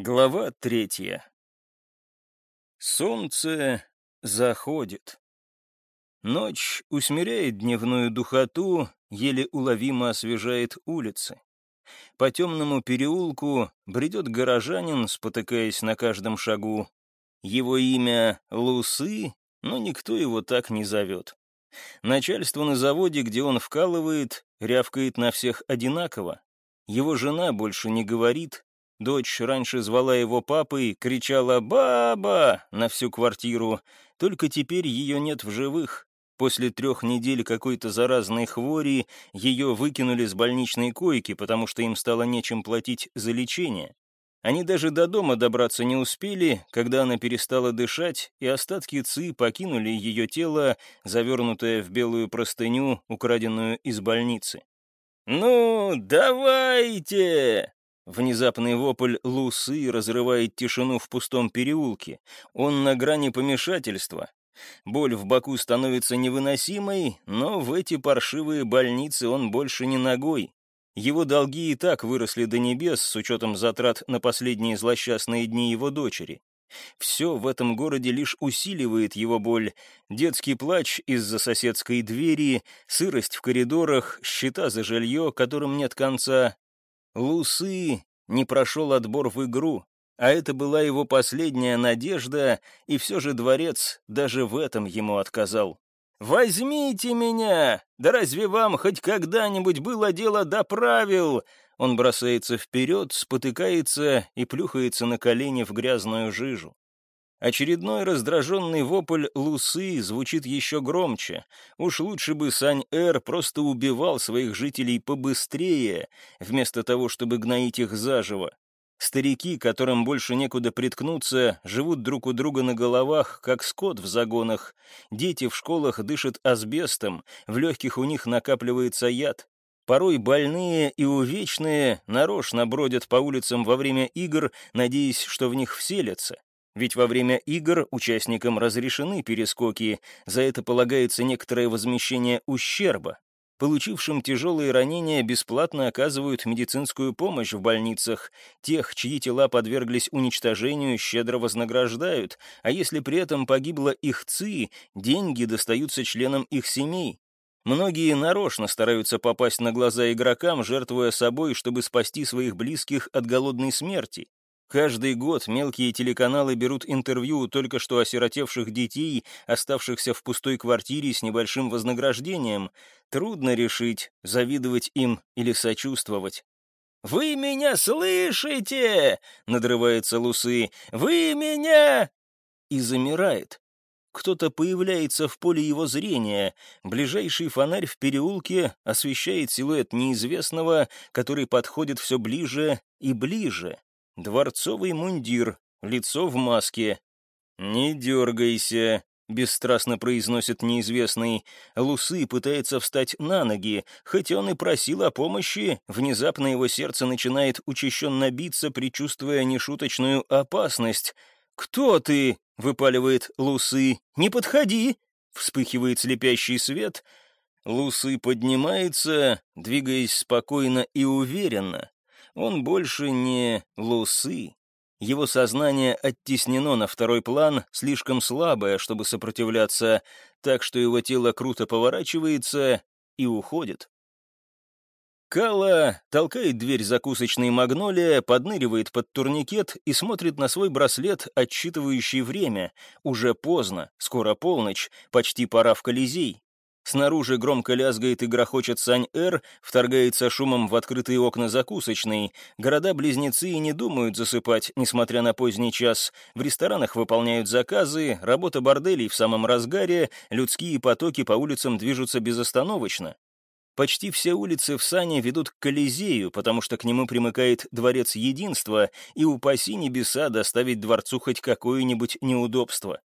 Глава третья. Солнце заходит. Ночь усмиряет дневную духоту, еле уловимо освежает улицы. По темному переулку бредет горожанин, спотыкаясь на каждом шагу. Его имя Лусы, но никто его так не зовет. Начальство на заводе, где он вкалывает, рявкает на всех одинаково. Его жена больше не говорит, Дочь раньше звала его папой, кричала «Баба!» на всю квартиру. Только теперь ее нет в живых. После трех недель какой-то заразной хвори ее выкинули с больничной койки, потому что им стало нечем платить за лечение. Они даже до дома добраться не успели, когда она перестала дышать, и остатки ЦИ покинули ее тело, завернутое в белую простыню, украденную из больницы. «Ну, давайте!» Внезапный вопль Лусы разрывает тишину в пустом переулке. Он на грани помешательства. Боль в боку становится невыносимой, но в эти паршивые больницы он больше не ногой. Его долги и так выросли до небес с учетом затрат на последние злосчастные дни его дочери. Все в этом городе лишь усиливает его боль. Детский плач из-за соседской двери, сырость в коридорах, счета за жилье, которым нет конца, Лусы не прошел отбор в игру, а это была его последняя надежда, и все же дворец даже в этом ему отказал. «Возьмите меня! Да разве вам хоть когда-нибудь было дело до правил?» Он бросается вперед, спотыкается и плюхается на колени в грязную жижу. Очередной раздраженный вопль Лусы звучит еще громче. Уж лучше бы Сань-Эр просто убивал своих жителей побыстрее, вместо того, чтобы гноить их заживо. Старики, которым больше некуда приткнуться, живут друг у друга на головах, как скот в загонах. Дети в школах дышат асбестом, в легких у них накапливается яд. Порой больные и увечные нарочно бродят по улицам во время игр, надеясь, что в них вселятся. Ведь во время игр участникам разрешены перескоки, за это полагается некоторое возмещение ущерба. Получившим тяжелые ранения бесплатно оказывают медицинскую помощь в больницах. Тех, чьи тела подверглись уничтожению, щедро вознаграждают, а если при этом погибла их ЦИ, деньги достаются членам их семей. Многие нарочно стараются попасть на глаза игрокам, жертвуя собой, чтобы спасти своих близких от голодной смерти. Каждый год мелкие телеканалы берут интервью только что осиротевших детей, оставшихся в пустой квартире с небольшим вознаграждением. Трудно решить, завидовать им или сочувствовать. «Вы меня слышите?» — надрывается Лусы. «Вы меня...» И замирает. Кто-то появляется в поле его зрения. Ближайший фонарь в переулке освещает силуэт неизвестного, который подходит все ближе и ближе. Дворцовый мундир, лицо в маске. «Не дергайся», — бесстрастно произносит неизвестный. Лусы пытается встать на ноги. Хоть он и просил о помощи, внезапно его сердце начинает учащенно биться, предчувствуя нешуточную опасность. «Кто ты?» — выпаливает Лусы. «Не подходи!» — вспыхивает слепящий свет. Лусы поднимается, двигаясь спокойно и уверенно. Он больше не Лусы. Его сознание оттеснено на второй план, слишком слабое, чтобы сопротивляться, так что его тело круто поворачивается и уходит. Кала толкает дверь закусочной магнолия, подныривает под турникет и смотрит на свой браслет, отсчитывающий время. Уже поздно, скоро полночь, почти пора в Колизей. Снаружи громко лязгает и грохочет Сань-Эр, вторгается шумом в открытые окна закусочной. Города-близнецы и не думают засыпать, несмотря на поздний час. В ресторанах выполняют заказы, работа борделей в самом разгаре, людские потоки по улицам движутся безостановочно. Почти все улицы в Сане ведут к Колизею, потому что к нему примыкает Дворец Единства, и упаси небеса доставить дворцу хоть какое-нибудь неудобство.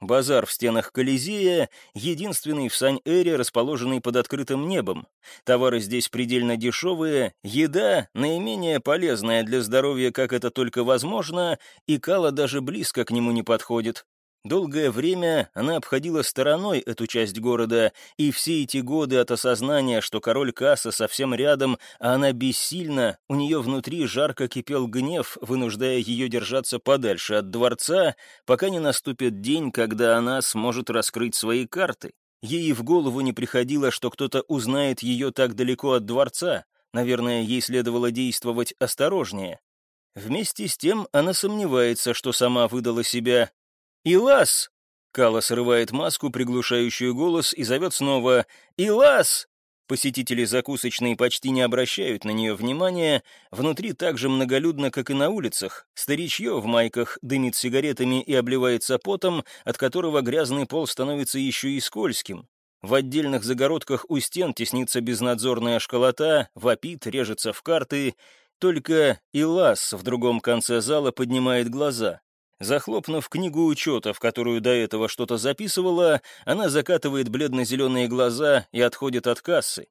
Базар в стенах Колизея — единственный в Сань-Эре, расположенный под открытым небом. Товары здесь предельно дешевые, еда наименее полезная для здоровья, как это только возможно, и Кала даже близко к нему не подходит. Долгое время она обходила стороной эту часть города, и все эти годы от осознания, что король Касса совсем рядом, а она бессильна, у нее внутри жарко кипел гнев, вынуждая ее держаться подальше от дворца, пока не наступит день, когда она сможет раскрыть свои карты. Ей в голову не приходило, что кто-то узнает ее так далеко от дворца. Наверное, ей следовало действовать осторожнее. Вместе с тем она сомневается, что сама выдала себя, «Илас!» Кала срывает маску, приглушающую голос, и зовет снова «Илас!» Посетители закусочной почти не обращают на нее внимания, внутри так же многолюдно, как и на улицах. Старичье в майках дымит сигаретами и обливается потом, от которого грязный пол становится еще и скользким. В отдельных загородках у стен теснится безнадзорная школота, вопит, режется в карты. Только Илас в другом конце зала поднимает глаза. Захлопнув книгу учета, в которую до этого что-то записывала, она закатывает бледно-зеленые глаза и отходит от кассы.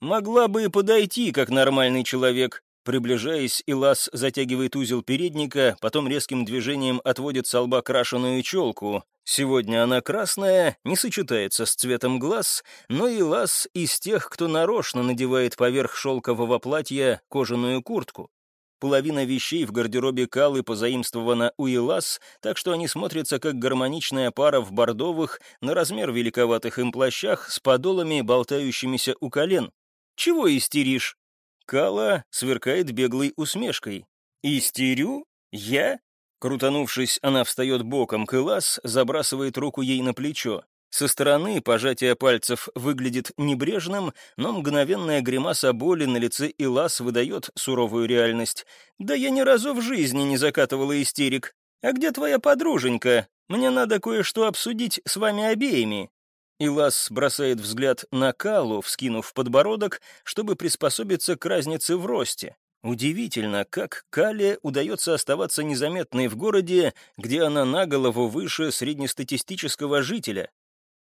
«Могла бы и подойти, как нормальный человек», Приближаясь, Илас затягивает узел передника, потом резким движением отводит с лба крашеную челку. Сегодня она красная, не сочетается с цветом глаз, но Илас из тех, кто нарочно надевает поверх шелкового платья кожаную куртку. Половина вещей в гардеробе Калы позаимствована у Илас, так что они смотрятся как гармоничная пара в бордовых, на размер великоватых им плащах, с подолами, болтающимися у колен. «Чего истеришь?» Кала сверкает беглой усмешкой. «Истерю? Я?» Крутанувшись, она встает боком к Илас, забрасывает руку ей на плечо. Со стороны пожатие пальцев выглядит небрежным, но мгновенная гримаса боли на лице Илас выдает суровую реальность. «Да я ни разу в жизни не закатывала истерик. А где твоя подруженька? Мне надо кое-что обсудить с вами обеими». Илас бросает взгляд на Калу, вскинув подбородок, чтобы приспособиться к разнице в росте. Удивительно, как Кале удается оставаться незаметной в городе, где она на голову выше среднестатистического жителя.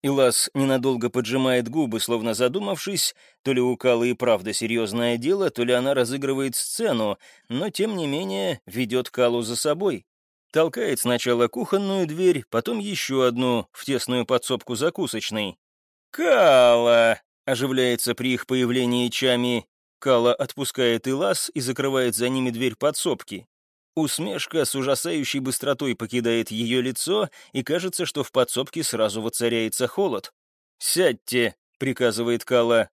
Илас ненадолго поджимает губы, словно задумавшись, то ли у Калы и правда серьезное дело, то ли она разыгрывает сцену, но, тем не менее, ведет Калу за собой. Толкает сначала кухонную дверь, потом еще одну, в тесную подсобку закусочной. «Кала!» — оживляется при их появлении Чами. Кала отпускает Илас и закрывает за ними дверь подсобки. Усмешка с ужасающей быстротой покидает ее лицо, и кажется, что в подсобке сразу воцаряется холод. «Сядьте», — приказывает Кала.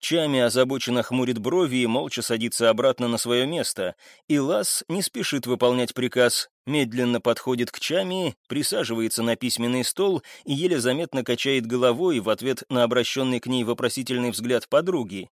Чами озабоченно хмурит брови и молча садится обратно на свое место. И Лас не спешит выполнять приказ, медленно подходит к Чами, присаживается на письменный стол и еле заметно качает головой в ответ на обращенный к ней вопросительный взгляд подруги.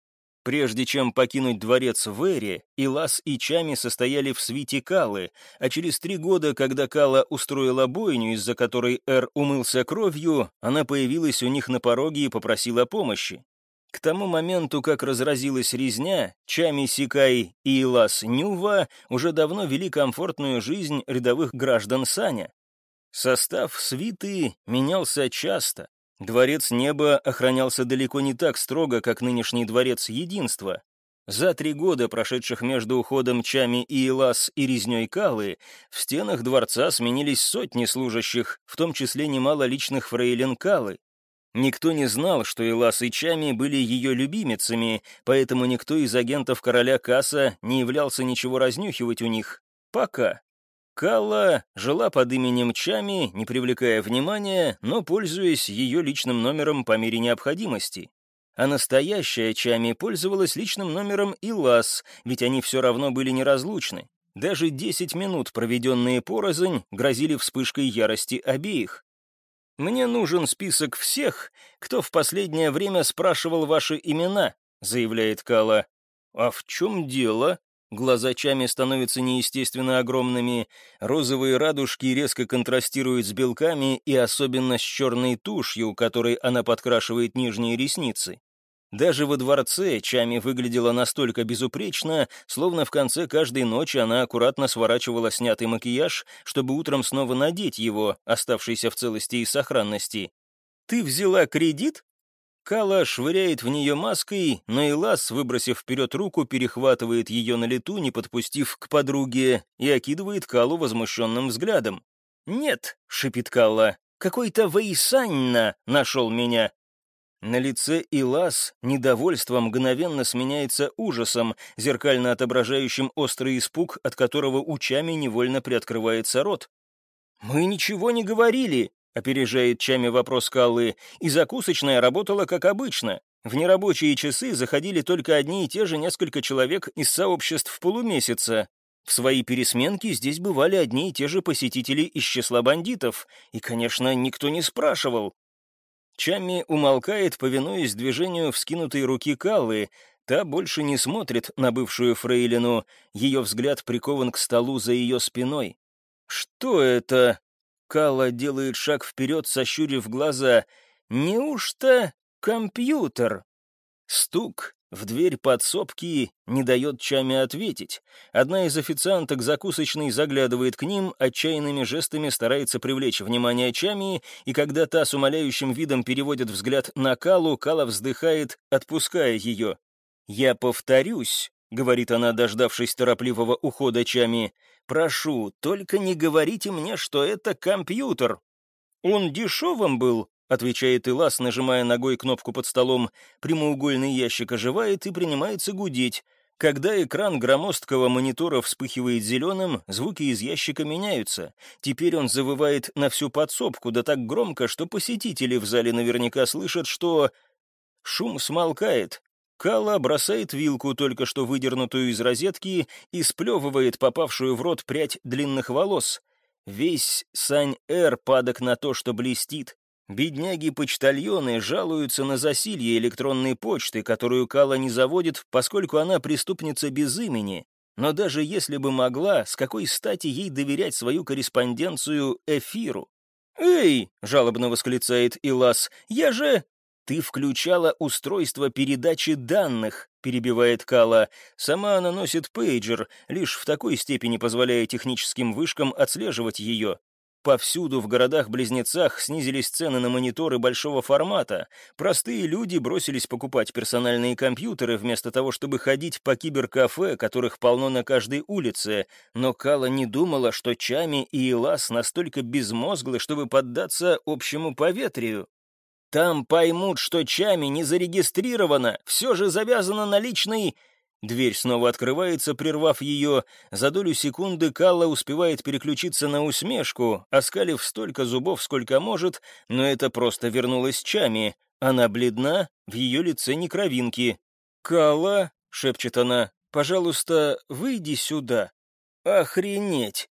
Прежде чем покинуть дворец в Эре, Илас и Чами состояли в свите Калы, а через три года, когда Кала устроила бойню, из-за которой Эр умылся кровью, она появилась у них на пороге и попросила помощи. К тому моменту, как разразилась резня, Чами Сикай и Илас Нюва уже давно вели комфортную жизнь рядовых граждан Саня. Состав свиты менялся часто, Дворец Неба охранялся далеко не так строго, как нынешний Дворец Единства. За три года, прошедших между уходом Чами и Илас и резней Калы, в стенах дворца сменились сотни служащих, в том числе немало личных фрейлин Калы. Никто не знал, что Илас и Чами были ее любимицами, поэтому никто из агентов короля Касса не являлся ничего разнюхивать у них. Пока. Калла жила под именем Чами, не привлекая внимания, но пользуясь ее личным номером по мере необходимости. А настоящая Чами пользовалась личным номером Илас, ведь они все равно были неразлучны. Даже десять минут, проведенные порознь, грозили вспышкой ярости обеих. «Мне нужен список всех, кто в последнее время спрашивал ваши имена», — заявляет Кала. «А в чем дело?» Глаза Чами становятся неестественно огромными, розовые радужки резко контрастируют с белками и особенно с черной тушью, которой она подкрашивает нижние ресницы. Даже во дворце Чами выглядела настолько безупречно, словно в конце каждой ночи она аккуратно сворачивала снятый макияж, чтобы утром снова надеть его, оставшийся в целости и сохранности. «Ты взяла кредит?» Кала швыряет в нее маской, но Илас, выбросив вперед руку, перехватывает ее на лету, не подпустив к подруге, и окидывает Калу возмущенным взглядом. «Нет», — шипит Калла, Какой-то Вейсанна нашел меня». На лице Илас недовольство мгновенно сменяется ужасом, зеркально отображающим острый испуг, от которого учами невольно приоткрывается рот. «Мы ничего не говорили», — опережает Чами вопрос Каллы, «и закусочная работала как обычно. В нерабочие часы заходили только одни и те же несколько человек из сообществ полумесяца. В свои пересменки здесь бывали одни и те же посетители из числа бандитов, и, конечно, никто не спрашивал, Чамми умолкает, повинуясь движению вскинутой руки Каллы. Та больше не смотрит на бывшую фрейлину. Ее взгляд прикован к столу за ее спиной. «Что это?» Калла делает шаг вперед, сощурив глаза. «Неужто компьютер?» Стук в дверь подсобки не дает Чаме ответить. Одна из официанток закусочной заглядывает к ним, отчаянными жестами старается привлечь внимание Чами, и когда та с умоляющим видом переводит взгляд на Калу, Кала вздыхает, отпуская ее. «Я повторюсь», — говорит она, дождавшись торопливого ухода Чами, «прошу, только не говорите мне, что это компьютер». «Он дешевым был», отвечает Илас, нажимая ногой кнопку под столом. Прямоугольный ящик оживает и принимается гудеть. Когда экран громоздкого монитора вспыхивает зеленым, звуки из ящика меняются. Теперь он завывает на всю подсобку, да так громко, что посетители в зале наверняка слышат, что... Шум смолкает. Кала бросает вилку, только что выдернутую из розетки, и сплевывает попавшую в рот прядь длинных волос. Весь Сань-Эр падок на то, что блестит. Бедняги-почтальоны жалуются на засилье электронной почты, которую Кала не заводит, поскольку она преступница без имени. Но даже если бы могла, с какой стати ей доверять свою корреспонденцию эфиру? «Эй!» — жалобно восклицает Илас. «Я же...» «Ты включала устройство передачи данных», — перебивает Кала. «Сама она носит пейджер, лишь в такой степени позволяя техническим вышкам отслеживать ее. Повсюду в городах-близнецах снизились цены на мониторы большого формата. Простые люди бросились покупать персональные компьютеры вместо того, чтобы ходить по киберкафе, которых полно на каждой улице. Но Кала не думала, что Чами и Илас настолько безмозглы, чтобы поддаться общему поветрию. Там поймут, что Чами не зарегистрировано, все же завязано на личный Дверь снова открывается, прервав ее. За долю секунды Калла успевает переключиться на усмешку, оскалив столько зубов, сколько может, но это просто вернулась Чами. Она бледна, в ее лице не кровинки. «Калла», — шепчет она, — «пожалуйста, выйди сюда». «Охренеть!»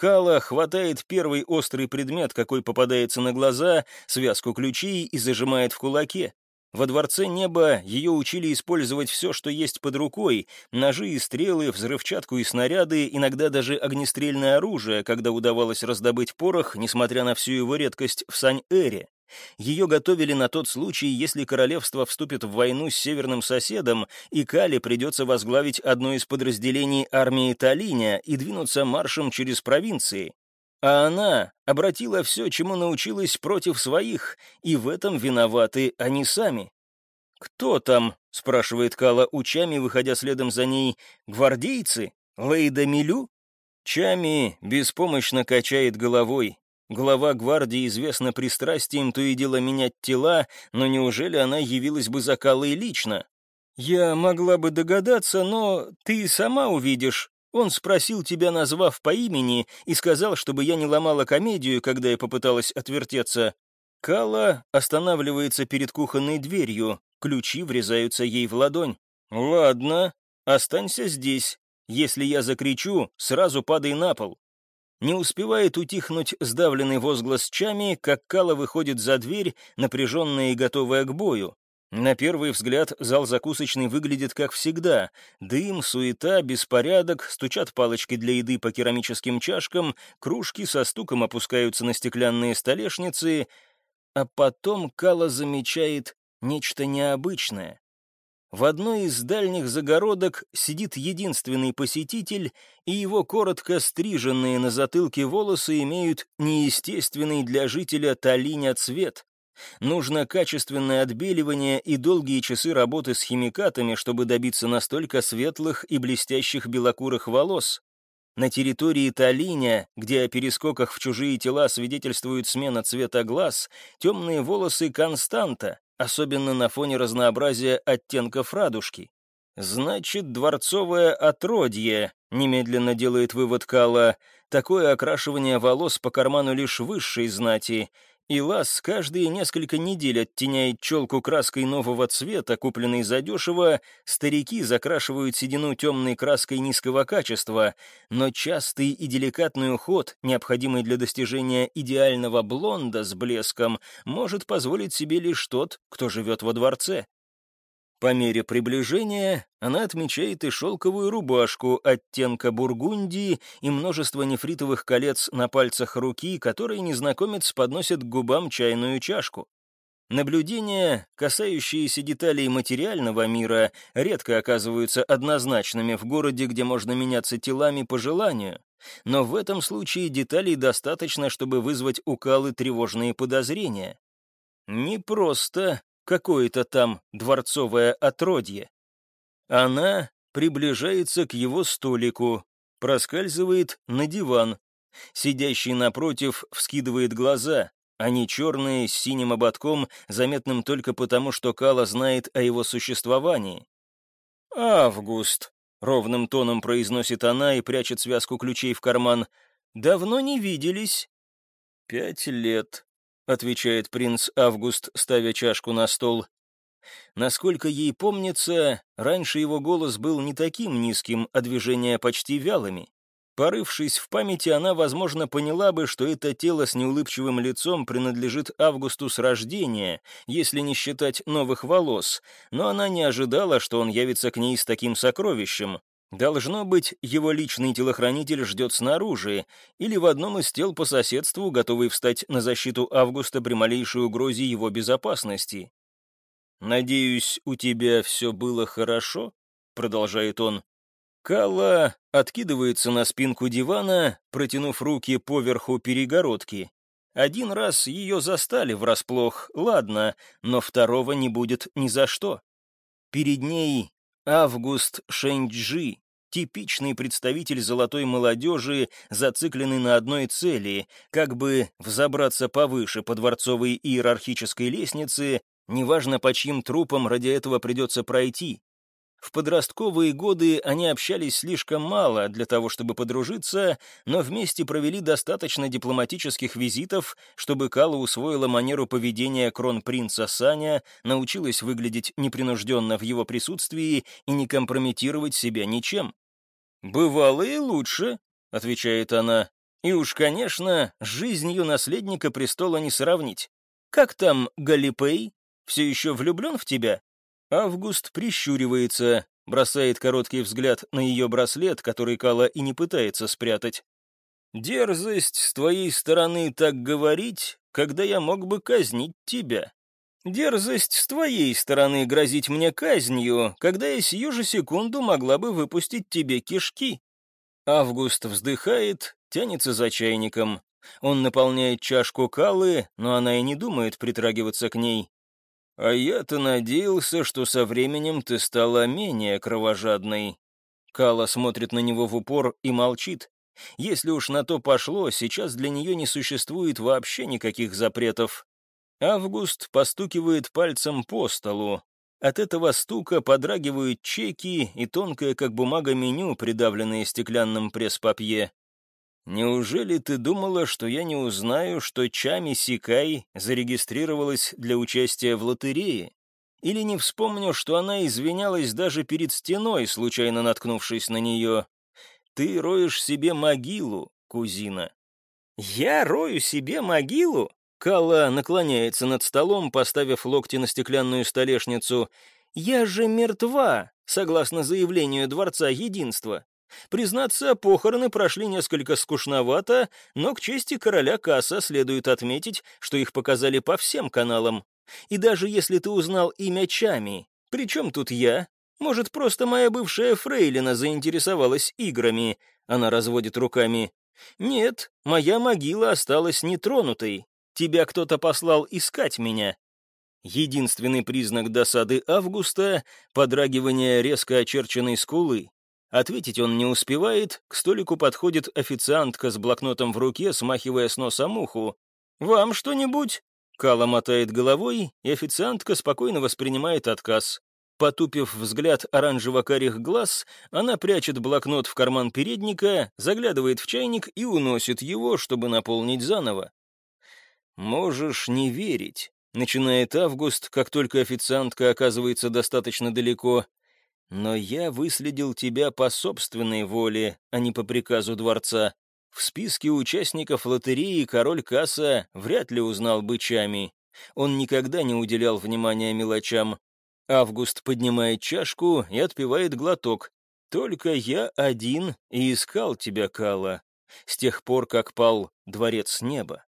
Кала хватает первый острый предмет, какой попадается на глаза, связку ключей и зажимает в кулаке. Во Дворце Неба ее учили использовать все, что есть под рукой, ножи и стрелы, взрывчатку и снаряды, иногда даже огнестрельное оружие, когда удавалось раздобыть порох, несмотря на всю его редкость в Сань-Эре. Ее готовили на тот случай, если королевство вступит в войну с северным соседом, и Кали придется возглавить одно из подразделений армии Талиня и двинуться маршем через провинции. А она обратила все, чему научилась против своих, и в этом виноваты они сами. «Кто там?» — спрашивает Кала у Чами, выходя следом за ней. «Гвардейцы? Лейда Милю?» Чами беспомощно качает головой. Глава гвардии известна пристрастием то и дело менять тела, но неужели она явилась бы за Калой лично? «Я могла бы догадаться, но ты сама увидишь», он спросил тебя, назвав по имени, и сказал, чтобы я не ломала комедию, когда я попыталась отвертеться. Кала останавливается перед кухонной дверью, ключи врезаются ей в ладонь. «Ладно, останься здесь. Если я закричу, сразу падай на пол». Не успевает утихнуть сдавленный возглас Чами, как Кала выходит за дверь, напряженная и готовая к бою. На первый взгляд зал закусочный выглядит как всегда. Дым, суета, беспорядок, стучат палочки для еды по керамическим чашкам, кружки со стуком опускаются на стеклянные столешницы, а потом Кала замечает нечто необычное. В одной из дальних загородок сидит единственный посетитель, и его коротко стриженные на затылке волосы имеют неестественный для жителя Талиня цвет. Нужно качественное отбеливание и долгие часы работы с химикатами, чтобы добиться настолько светлых и блестящих белокурых волос. На территории Талиня, где о перескоках в чужие тела свидетельствует смена цвета глаз, темные волосы константа, особенно на фоне разнообразия оттенков радужки. «Значит, дворцовое отродье», — немедленно делает вывод Кала. «Такое окрашивание волос по карману лишь высшей знати, и Лас каждые несколько недель оттеняет челку краской нового цвета, купленной задешево, старики закрашивают седину темной краской низкого качества, но частый и деликатный уход, необходимый для достижения идеального блонда с блеском, может позволить себе лишь тот, кто живет во дворце. По мере приближения она отмечает и шелковую рубашку оттенка бургундии и множество нефритовых колец на пальцах руки, которые незнакомец подносит к губам чайную чашку. Наблюдения, касающиеся деталей материального мира, редко оказываются однозначными в городе, где можно меняться телами по желанию. Но в этом случае деталей достаточно, чтобы вызвать у Калы тревожные подозрения. Не просто какое-то там дворцовое отродье. Она приближается к его столику, проскальзывает на диван. Сидящий напротив вскидывает глаза. Они черные, с синим ободком, заметным только потому, что Кала знает о его существовании. «Август», — ровным тоном произносит она и прячет связку ключей в карман. «Давно не виделись?» «Пять лет», отвечает принц Август, ставя чашку на стол. Насколько ей помнится, раньше его голос был не таким низким, а движения почти вялыми. Порывшись в памяти, она, возможно, поняла бы, что это тело с неулыбчивым лицом принадлежит Августу с рождения, если не считать новых волос, но она не ожидала, что он явится к ней с таким сокровищем. Должно быть, его личный телохранитель ждет снаружи, или в одном из тел по соседству, готовый встать на защиту Августа при малейшей угрозе его безопасности. «Надеюсь, у тебя все было хорошо?» — продолжает он. Калла откидывается на спинку дивана, протянув руки поверху перегородки. Один раз ее застали врасплох, ладно, но второго не будет ни за что. Перед ней Август Шэньчжи, типичный представитель золотой молодежи, зацикленный на одной цели, как бы взобраться повыше по дворцовой иерархической лестнице, неважно по чьим трупам ради этого придется пройти. В подростковые годы они общались слишком мало для того, чтобы подружиться, но вместе провели достаточно дипломатических визитов, чтобы Кала усвоила манеру поведения кронпринца Саня, научилась выглядеть непринужденно в его присутствии и не компрометировать себя ничем. «Бывало и лучше», — отвечает она. «И уж, конечно, жизнью наследника престола не сравнить. Как там Галипей? Все еще влюблен в тебя?» Август прищуривается, бросает короткий взгляд на ее браслет, который Кала и не пытается спрятать. «Дерзость с твоей стороны так говорить, когда я мог бы казнить тебя. Дерзость с твоей стороны грозить мне казнью, когда я сию же секунду могла бы выпустить тебе кишки». Август вздыхает, тянется за чайником. Он наполняет чашку Калы, но она и не думает притрагиваться к ней. «А я-то надеялся, что со временем ты стала менее кровожадной». Кала смотрит на него в упор и молчит. Если уж на то пошло, сейчас для нее не существует вообще никаких запретов. Август постукивает пальцем по столу. От этого стука подрагивают чеки и тонкое, как бумага, меню, придавленное стеклянным пресс-папье. «Неужели ты думала, что я не узнаю, что Чами Сикай зарегистрировалась для участия в лотерее? Или не вспомню, что она извинялась даже перед стеной, случайно наткнувшись на нее? Ты роешь себе могилу, кузина». «Я рою себе могилу?» Кала наклоняется над столом, поставив локти на стеклянную столешницу. «Я же мертва, согласно заявлению Дворца Единства. Признаться, похороны прошли несколько скучновато, но к чести короля Касса следует отметить, что их показали по всем каналам. И даже если ты узнал имя Чами, при чем тут я? Может, просто моя бывшая фрейлина заинтересовалась играми? Она разводит руками. Нет, моя могила осталась нетронутой. Тебя кто-то послал искать меня. Единственный признак досады Августа — подрагивание резко очерченной скулы. Ответить он не успевает, к столику подходит официантка с блокнотом в руке, смахивая с носа муху. «Вам что-нибудь?» Кала мотает головой, и официантка спокойно воспринимает отказ. Потупив взгляд оранжево-карих глаз, она прячет блокнот в карман передника, заглядывает в чайник и уносит его, чтобы наполнить заново. «Можешь не верить», — начинает Август, как только официантка оказывается достаточно далеко. «Но я выследил тебя по собственной воле, а не по приказу дворца. В списке участников лотереи король Касса вряд ли узнал бычами. Он никогда не уделял внимания мелочам, Август поднимает чашку и отпивает глоток. «Только я один и искал тебя, Кала, с тех пор, как пал дворец неба».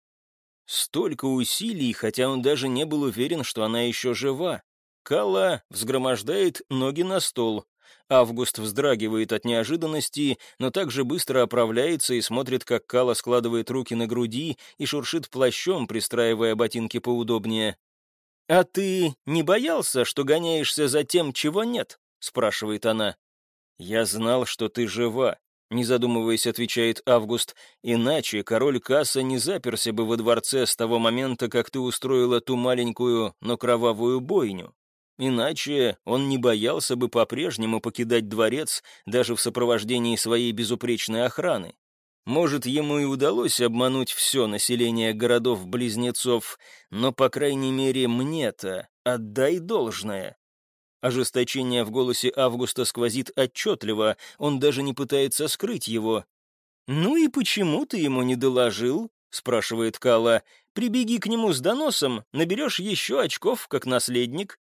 Столько усилий, хотя он даже не был уверен, что она еще жива. Кала взгромождает ноги на стол. Август вздрагивает от неожиданности, но также быстро оправляется и смотрит, как Кала складывает руки на груди и шуршит плащом, пристраивая ботинки поудобнее. «А ты не боялся, что гоняешься за тем, чего нет?» — спрашивает она. «Я знал, что ты жива», — не задумываясь, отвечает Август. «Иначе король Касса не заперся бы во дворце с того момента, как ты устроила ту маленькую, но кровавую бойню. Иначе он не боялся бы по-прежнему покидать дворец даже в сопровождении своей безупречной охраны. Может, ему и удалось обмануть все население городов-близнецов, но, по крайней мере, мне-то отдай должное. Ожесточение в голосе Августа сквозит отчетливо, он даже не пытается скрыть его. «Ну и почему ты ему не доложил?» — спрашивает Кала. «Прибеги к нему с доносом, наберешь еще очков, как наследник».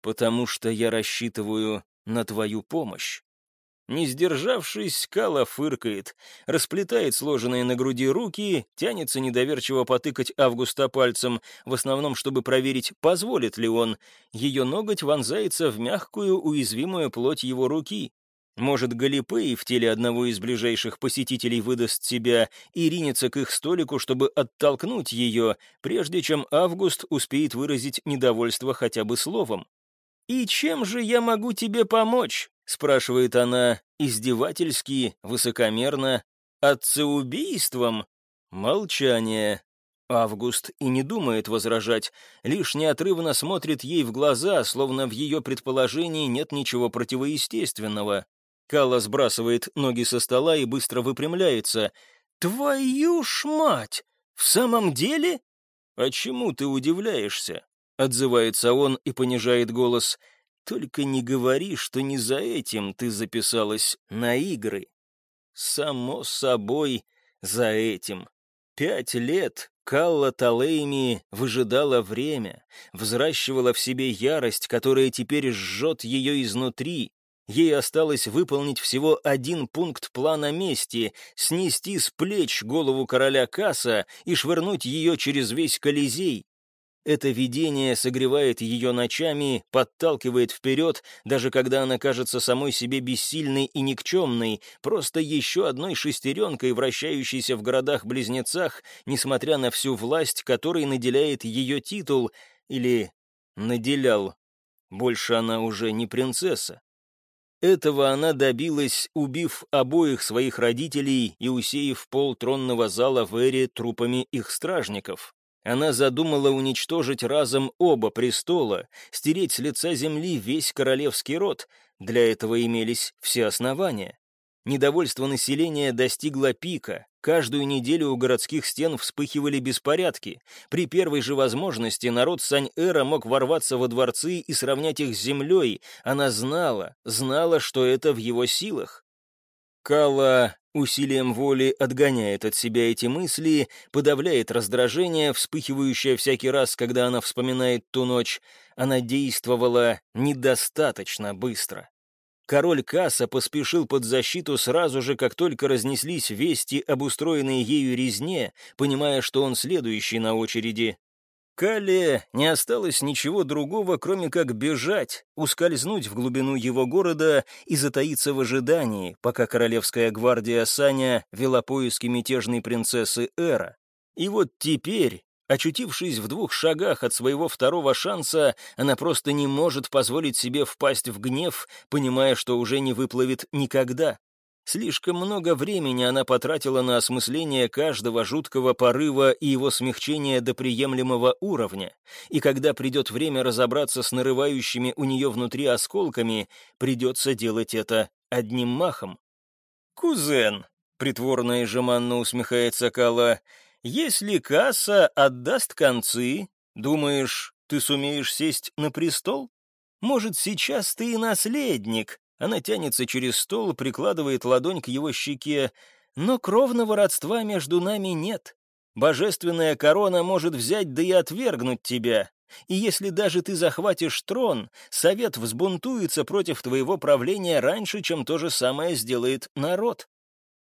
«Потому что я рассчитываю на твою помощь». Не сдержавшись, Кала фыркает, расплетает сложенные на груди руки, тянется недоверчиво потыкать Августа пальцем, в основном, чтобы проверить, позволит ли он. Ее ноготь вонзается в мягкую, уязвимую плоть его руки. Может, Галипей в теле одного из ближайших посетителей выдаст себя и ринется к их столику, чтобы оттолкнуть ее, прежде чем Август успеет выразить недовольство хотя бы словом. «И чем же я могу тебе помочь?» — спрашивает она издевательски, высокомерно. «Отцеубийством?» Молчание. Август и не думает возражать, лишь неотрывно смотрит ей в глаза, словно в ее предположении нет ничего противоестественного. Калла сбрасывает ноги со стола и быстро выпрямляется. «Твою ж мать! В самом деле?» «А чему ты удивляешься?» — отзывается он и понижает голос. «Только не говори, что не за этим ты записалась на игры». «Само собой, за этим. Пять лет Калла Талейми выжидала время, взращивала в себе ярость, которая теперь жжет ее изнутри. Ей осталось выполнить всего один пункт плана мести — снести с плеч голову короля Касса и швырнуть ее через весь Колизей. Это видение согревает ее ночами, подталкивает вперед, даже когда она кажется самой себе бессильной и никчемной, просто еще одной шестеренкой, вращающейся в городах-близнецах, несмотря на всю власть, которой наделяет ее титул, или наделял. Больше она уже не принцесса. Этого она добилась, убив обоих своих родителей и усеяв пол тронного зала в Эре трупами их стражников. Она задумала уничтожить разом оба престола, стереть с лица земли весь королевский род. Для этого имелись все основания. Недовольство населения достигло пика. Каждую неделю у городских стен вспыхивали беспорядки. При первой же возможности народ Сань-Эра мог ворваться во дворцы и сравнять их с землей. Она знала, знала, что это в его силах. Кала усилием воли отгоняет от себя эти мысли, подавляет раздражение, вспыхивающее всякий раз, когда она вспоминает ту ночь. Она действовала недостаточно быстро. Король Касса поспешил под защиту сразу же, как только разнеслись вести об устроенной ею резне, понимая, что он следующий на очереди. Кале не осталось ничего другого, кроме как бежать, ускользнуть в глубину его города и затаиться в ожидании, пока королевская гвардия Саня вела поиски мятежной принцессы Эра. И вот теперь Очутившись в двух шагах от своего второго шанса, она просто не может позволить себе впасть в гнев, понимая, что уже не выплывет никогда. Слишком много времени она потратила на осмысление каждого жуткого порыва и его смягчение до приемлемого уровня, и когда придет время разобраться с нарывающими у нее внутри осколками, придется делать это одним махом. «Кузен», — притворно и жеманно усмехается Кала, — «если касса отдаст концы, думаешь, ты сумеешь сесть на престол? Может, сейчас ты и наследник, она тянется через стол, прикладывает ладонь к его щеке. «Но кровного родства между нами нет. Божественная корона может взять да и отвергнуть тебя. И если даже ты захватишь трон, совет взбунтуется против твоего правления раньше, чем то же самое сделает народ».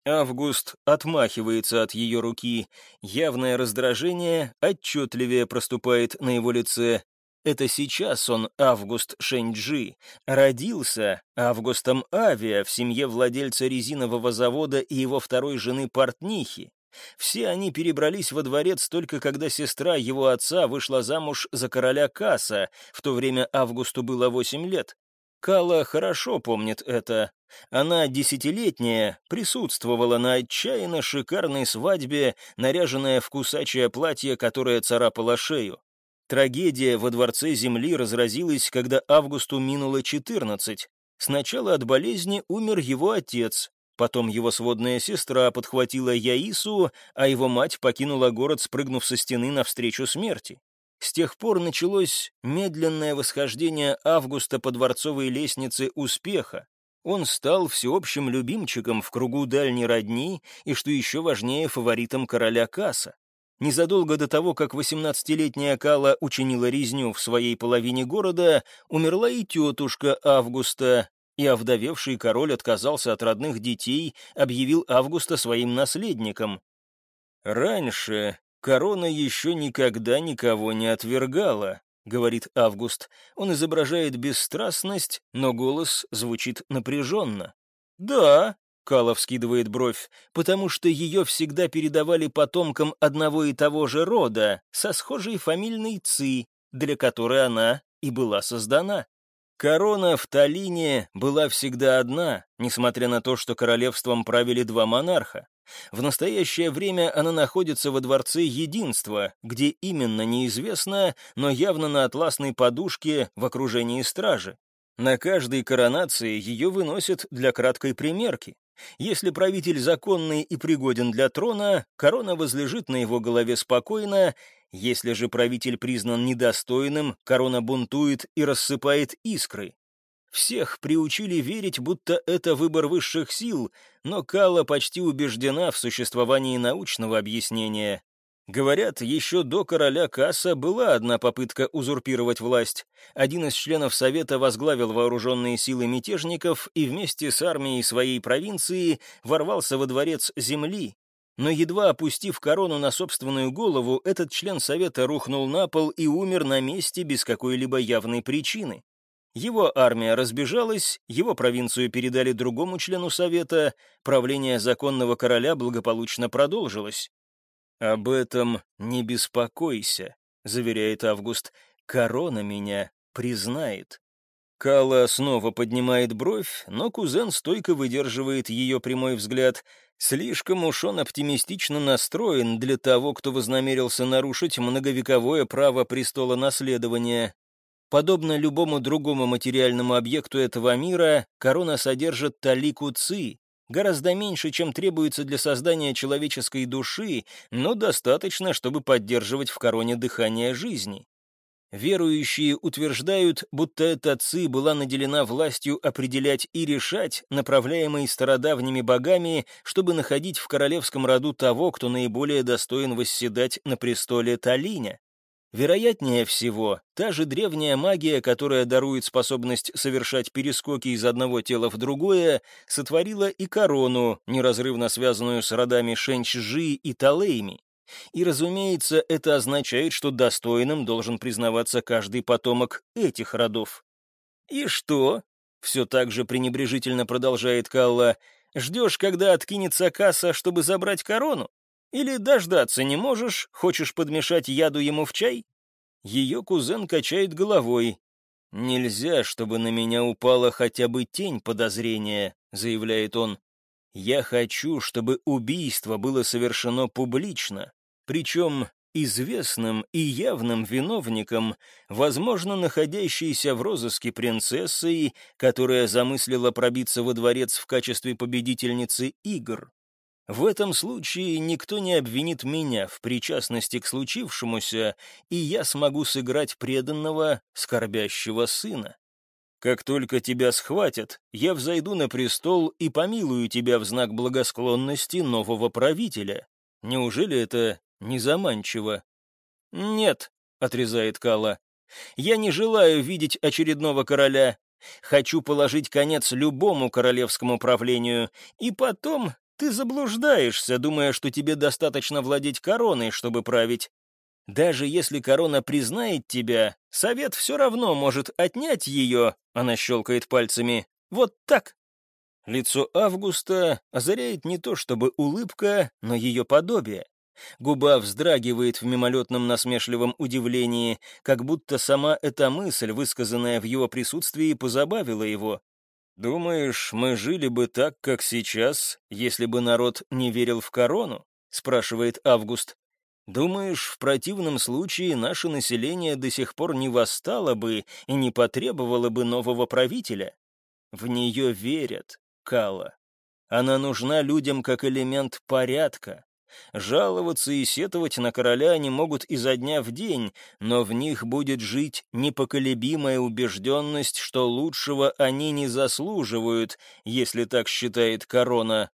Август отмахивается от ее руки. Явное раздражение отчетливее проступает на его лице. Это сейчас он, Август Шэньджи, родился Августом Авиа в семье владельца резинового завода и его второй жены Портнихи. Все они перебрались во дворец только когда сестра его отца вышла замуж за короля Каса, в то время Августу было восемь лет. Кала хорошо помнит это. Она, десятилетняя, присутствовала на отчаянно шикарной свадьбе, наряженная в кусачее платье, которое царапало шею. Трагедия во Дворце Земли разразилась, когда Августу минуло 14. Сначала от болезни умер его отец, потом его сводная сестра подхватила Яису, а его мать покинула город, спрыгнув со стены навстречу смерти. С тех пор началось медленное восхождение Августа по дворцовой лестнице успеха. Он стал всеобщим любимчиком в кругу дальней родни и, что еще важнее, фаворитом короля Касса. Незадолго до того, как 18-летняя Кала учинила резню в своей половине города, умерла и тетушка Августа, и овдовевший король отказался от родных детей, объявил Августа своим наследником. «Раньше корона еще никогда никого не отвергала», — говорит Август. Он изображает бесстрастность, но голос звучит напряженно. «Да, Калов скидывает бровь, потому что ее всегда передавали потомкам одного и того же рода, со схожей фамильной ци, для которой она и была создана. Корона в Талине была всегда одна, несмотря на то, что королевством правили два монарха. В настоящее время она находится во Дворце Единства, где именно неизвестно, но явно на атласной подушке в окружении стражи. На каждой коронации ее выносят для краткой примерки. Если правитель законный и пригоден для трона, корона возлежит на его голове спокойно, если же правитель признан недостойным, корона бунтует и рассыпает искры. Всех приучили верить, будто это выбор высших сил, но Кала почти убеждена в существовании научного объяснения. Говорят, еще до короля Касса была одна попытка узурпировать власть. Один из членов Совета возглавил вооруженные силы мятежников и вместе с армией своей провинции ворвался во дворец земли. Но едва опустив корону на собственную голову, этот член Совета рухнул на пол и умер на месте без какой-либо явной причины. Его армия разбежалась, его провинцию передали другому члену Совета, правление законного короля благополучно продолжилось. «Об этом не беспокойся», — заверяет Август. «Корона меня признает». Кала снова поднимает бровь, но кузен стойко выдерживает ее прямой взгляд. Слишком уж он оптимистично настроен для того, кто вознамерился нарушить многовековое право престола наследования. Подобно любому другому материальному объекту этого мира, корона содержит талику ци, гораздо меньше, чем требуется для создания человеческой души, но достаточно, чтобы поддерживать в короне дыхание жизни. Верующие утверждают, будто эта ци была наделена властью определять и решать, направляемой стародавними богами, чтобы находить в королевском роду того, кто наиболее достоин восседать на престоле Талиня. Вероятнее всего, та же древняя магия, которая дарует способность совершать перескоки из одного тела в другое, сотворила и корону, неразрывно связанную с родами Шенчжи и Талейми. И, разумеется, это означает, что достойным должен признаваться каждый потомок этих родов. «И что?» — все так же пренебрежительно продолжает Калла. «Ждешь, когда откинется касса, чтобы забрать корону? Или дождаться не можешь, хочешь подмешать яду ему в чай?» Ее кузен качает головой. «Нельзя, чтобы на меня упала хотя бы тень подозрения», — заявляет он. «Я хочу, чтобы убийство было совершено публично, причем известным и явным виновником, возможно, находящейся в розыске принцессой, которая замыслила пробиться во дворец в качестве победительницы игр. В этом случае никто не обвинит меня в причастности к случившемуся, и я смогу сыграть преданного, скорбящего сына. Как только тебя схватят, я взойду на престол и помилую тебя в знак благосклонности нового правителя. Неужели это не заманчиво? «Нет», — отрезает Кала, — «я не желаю видеть очередного короля. Хочу положить конец любому королевскому правлению, и потом ты заблуждаешься, думая, что тебе достаточно владеть короной, чтобы править. Даже если корона признает тебя, совет все равно может отнять ее, она щелкает пальцами, вот так. Лицо Августа озаряет не то чтобы улыбка, но ее подобие. Губа вздрагивает в мимолетном насмешливом удивлении, как будто сама эта мысль, высказанная в его присутствии, позабавила его. «Думаешь, мы жили бы так, как сейчас, если бы народ не верил в корону?» — спрашивает Август. «Думаешь, в противном случае наше население до сих пор не восстало бы и не потребовало бы нового правителя? В нее верят, Кала. Она нужна людям как элемент порядка, Жаловаться и сетовать на короля они могут изо дня в день, но в них будет жить непоколебимая убежденность, что лучшего они не заслуживают, если так считает корона.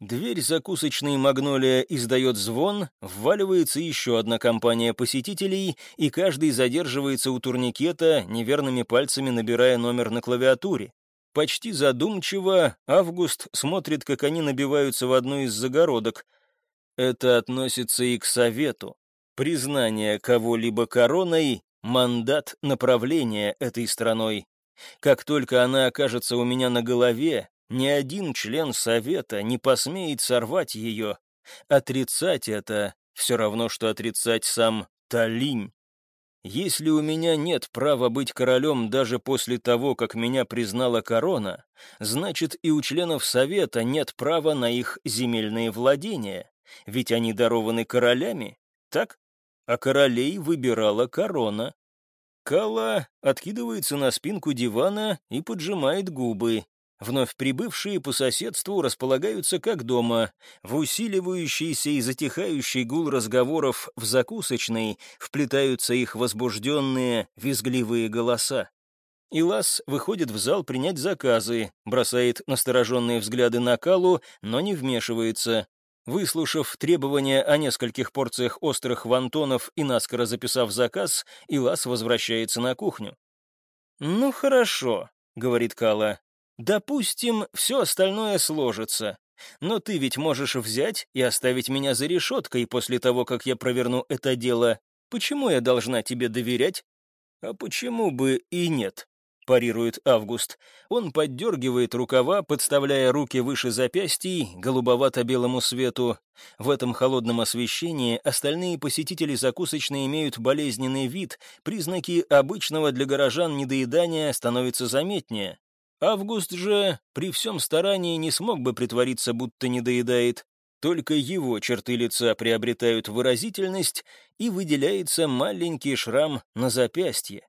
Дверь закусочной «Магнолия» издает звон, вваливается еще одна компания посетителей, и каждый задерживается у турникета, неверными пальцами набирая номер на клавиатуре. Почти задумчиво Август смотрит, как они набиваются в одну из загородок — это относится и к совету. Признание кого-либо короной — мандат направления этой страной. Как только она окажется у меня на голове, ни один член совета не посмеет сорвать ее. Отрицать это — все равно, что отрицать сам Талинь. Если у меня нет права быть королем даже после того, как меня признала корона, значит и у членов совета нет права на их земельные владения. Ведь они дарованы королями, так? А королей выбирала корона. Кала откидывается на спинку дивана и поджимает губы. Вновь прибывшие по соседству располагаются как дома. В усиливающийся и затихающий гул разговоров в закусочной вплетаются их возбужденные, визгливые голоса. Илас выходит в зал принять заказы, бросает настороженные взгляды на Калу, но не вмешивается. Выслушав требования о нескольких порциях острых вантонов и наскоро записав заказ, Илас возвращается на кухню. «Ну хорошо», — говорит Кала. «Допустим, все остальное сложится. Но ты ведь можешь взять и оставить меня за решеткой после того, как я проверну это дело. Почему я должна тебе доверять?» «А почему бы и нет?» Парирует Август. Он поддергивает рукава, подставляя руки выше запястий, голубовато-белому свету. В этом холодном освещении остальные посетители закусочной имеют болезненный вид, признаки обычного для горожан недоедания становятся заметнее. Август же при всем старании не смог бы притвориться, будто недоедает. Только его черты лица приобретают выразительность, и выделяется маленький шрам на запястье.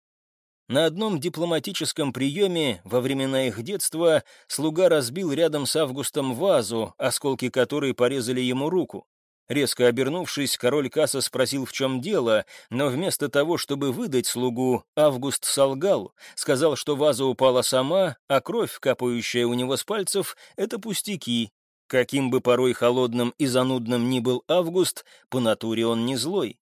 На одном дипломатическом приеме во времена их детства слуга разбил рядом с Августом вазу, осколки которой порезали ему руку. Резко обернувшись, король Касса спросил, в чем дело, но вместо того, чтобы выдать слугу, Август солгал, сказал, что ваза упала сама, а кровь, капающая у него с пальцев, — это пустяки. Каким бы порой холодным и занудным ни был Август, по натуре он не злой.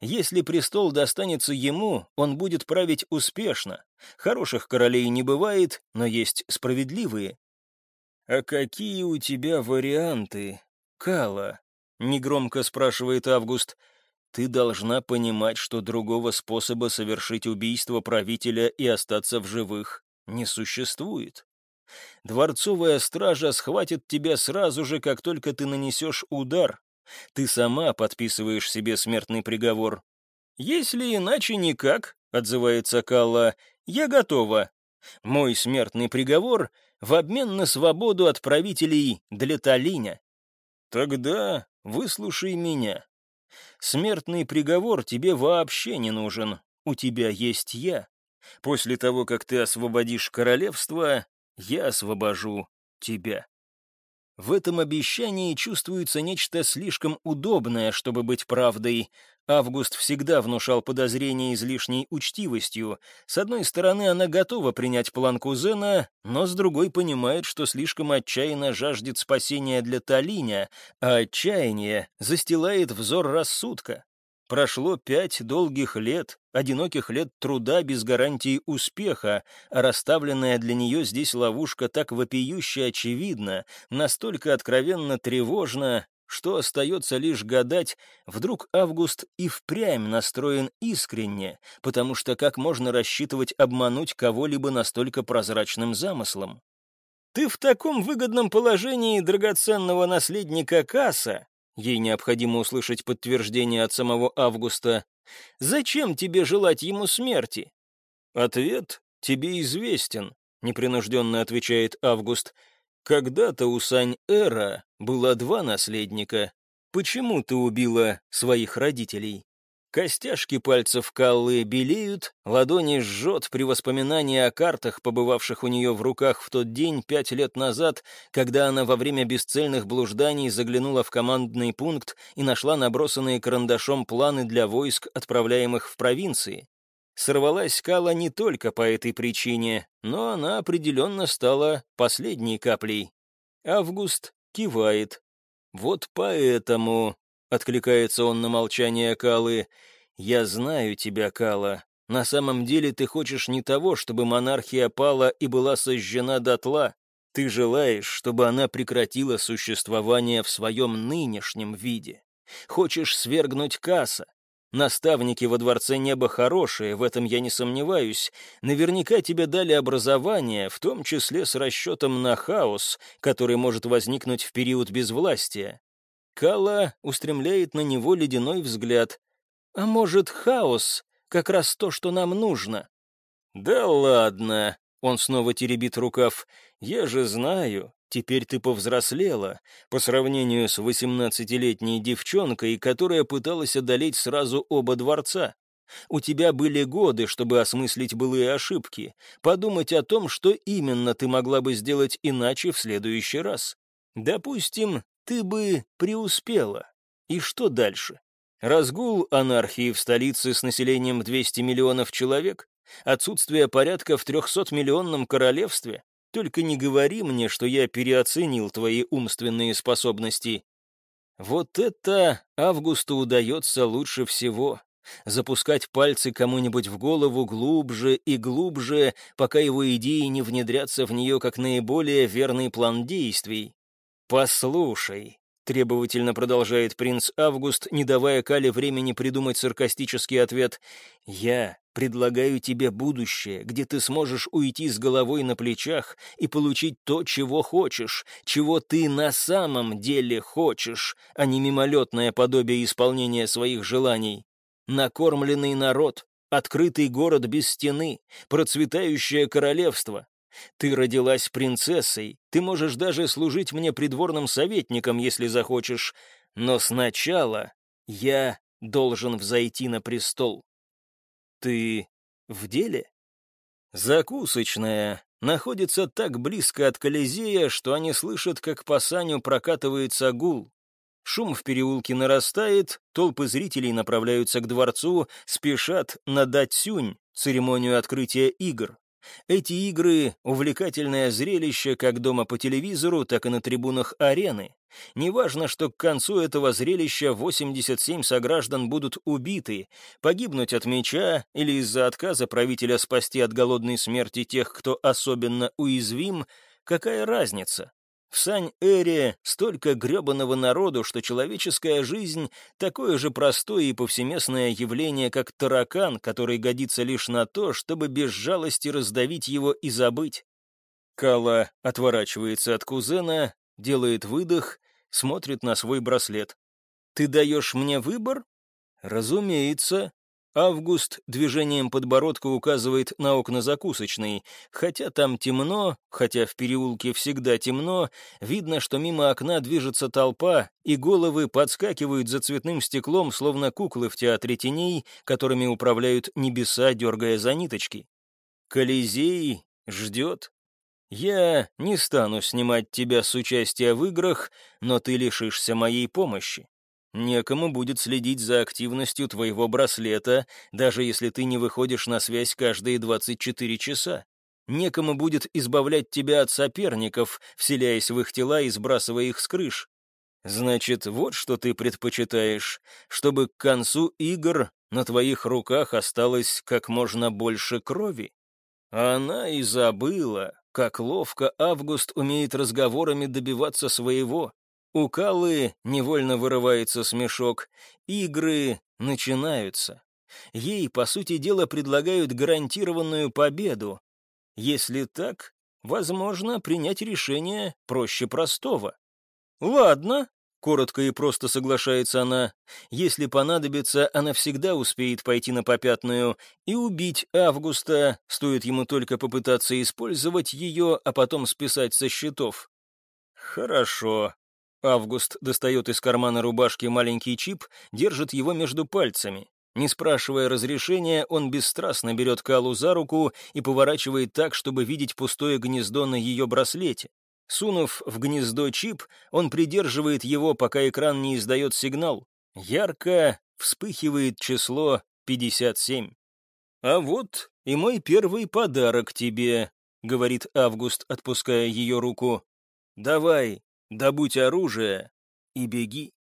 Если престол достанется ему, он будет править успешно. Хороших королей не бывает, но есть справедливые. «А какие у тебя варианты, Кала?» — негромко спрашивает Август. «Ты должна понимать, что другого способа совершить убийство правителя и остаться в живых не существует. Дворцовая стража схватит тебя сразу же, как только ты нанесешь удар, Ты сама подписываешь себе смертный приговор. «Если иначе никак», — отзывается Калла, — «я готова. Мой смертный приговор в обмен на свободу от правителей для Талиня». «Тогда выслушай меня. Смертный приговор тебе вообще не нужен. У тебя есть я. После того, как ты освободишь королевство, я освобожу тебя». В этом обещании чувствуется нечто слишком удобное, чтобы быть правдой. Август всегда внушал подозрения излишней учтивостью. С одной стороны, она готова принять план кузена, но с другой понимает, что слишком отчаянно жаждет спасения для Талиня, а отчаяние застилает взор рассудка. Прошло пять долгих лет, одиноких лет труда без гарантии успеха, а расставленная для нее здесь ловушка так вопиюще очевидна, настолько откровенно тревожна, что остается лишь гадать, вдруг Август и впрямь настроен искренне, потому что как можно рассчитывать обмануть кого-либо настолько прозрачным замыслом? «Ты в таком выгодном положении драгоценного наследника Касса, Ей необходимо услышать подтверждение от самого Августа. «Зачем тебе желать ему смерти?» «Ответ тебе известен», — непринужденно отвечает Август. «Когда-то у Сань-Эра было два наследника. Почему ты убила своих родителей?» Костяшки пальцев Каллы белеют, ладони жжет при воспоминании о картах, побывавших у нее в руках в тот день пять лет назад, когда она во время бесцельных блужданий заглянула в командный пункт и нашла набросанные карандашом планы для войск, отправляемых в провинции. Сорвалась Кала не только по этой причине, но она определенно стала последней каплей. Август кивает. Вот поэтому Откликается он на молчание Калы. «Я знаю тебя, Кала. На самом деле ты хочешь не того, чтобы монархия пала и была сожжена дотла. Ты желаешь, чтобы она прекратила существование в своем нынешнем виде. Хочешь свергнуть Каса. Наставники во Дворце Неба хорошие, в этом я не сомневаюсь. Наверняка тебе дали образование, в том числе с расчетом на хаос, который может возникнуть в период безвластия. Кала устремляет на него ледяной взгляд. «А может, хаос — как раз то, что нам нужно?» «Да ладно!» — он снова теребит рукав. «Я же знаю, теперь ты повзрослела, по сравнению с восемнадцатилетней девчонкой, которая пыталась одолеть сразу оба дворца. У тебя были годы, чтобы осмыслить былые ошибки, подумать о том, что именно ты могла бы сделать иначе в следующий раз. Допустим, ты бы преуспела. И что дальше? Разгул анархии в столице с населением 200 миллионов человек? Отсутствие порядка в 300-миллионном королевстве? Только не говори мне, что я переоценил твои умственные способности. Вот это Августу удается лучше всего. Запускать пальцы кому-нибудь в голову глубже и глубже, пока его идеи не внедрятся в нее как наиболее верный план действий. «Послушай», — требовательно продолжает принц Август, не давая Кале времени придумать саркастический ответ, «я предлагаю тебе будущее, где ты сможешь уйти с головой на плечах и получить то, чего хочешь, чего ты на самом деле хочешь, а не мимолетное подобие исполнения своих желаний. Накормленный народ, открытый город без стены, процветающее королевство, ты родилась принцессой, ты можешь даже служить мне придворным советником, если захочешь, но сначала я должен взойти на престол. Ты в деле? Закусочная находится так близко от Колизея, что они слышат, как по саню прокатывается гул. Шум в переулке нарастает, толпы зрителей направляются к дворцу, спешат на Датсюнь, церемонию открытия игр. Эти игры — увлекательное зрелище как дома по телевизору, так и на трибунах арены. Неважно, что к концу этого зрелища 87 сограждан будут убиты, погибнуть от меча или из-за отказа правителя спасти от голодной смерти тех, кто особенно уязвим, какая разница? В Сань-Эре столько гребаного народу, что человеческая жизнь — такое же простое и повсеместное явление, как таракан, который годится лишь на то, чтобы без жалости раздавить его и забыть. Кала отворачивается от кузена, делает выдох, смотрит на свой браслет. Ты даешь мне выбор? Разумеется. Август движением подбородка указывает на окна закусочной. Хотя там темно, хотя в переулке всегда темно, видно, что мимо окна движется толпа, и головы подскакивают за цветным стеклом, словно куклы в театре теней, которыми управляют небеса, дергая за ниточки. Колизей ждет. Я не стану снимать тебя с участия в играх, но ты лишишься моей помощи. Некому будет следить за активностью твоего браслета, даже если ты не выходишь на связь каждые 24 часа. Некому будет избавлять тебя от соперников, вселяясь в их тела и сбрасывая их с крыш. Значит, вот что ты предпочитаешь, чтобы к концу игр на твоих руках осталось как можно больше крови. Она и забыла, как ловко Август умеет разговорами добиваться своего. У Калы невольно вырывается смешок. Игры начинаются. Ей, по сути дела, предлагают гарантированную победу. Если так, возможно, принять решение проще простого. «Ладно», — коротко и просто соглашается она, «если понадобится, она всегда успеет пойти на попятную и убить Августа, стоит ему только попытаться использовать ее, а потом списать со счетов». «Хорошо», Август достает из кармана рубашки маленький чип, держит его между пальцами. Не спрашивая разрешения, он бесстрастно берет Калу за руку и поворачивает так, чтобы видеть пустое гнездо на ее браслете. Сунув в гнездо чип, он придерживает его, пока экран не издает сигнал. Ярко вспыхивает число 57. «А вот и мой первый подарок тебе», — говорит Август, отпуская ее руку. «Давай, добудь оружие и беги.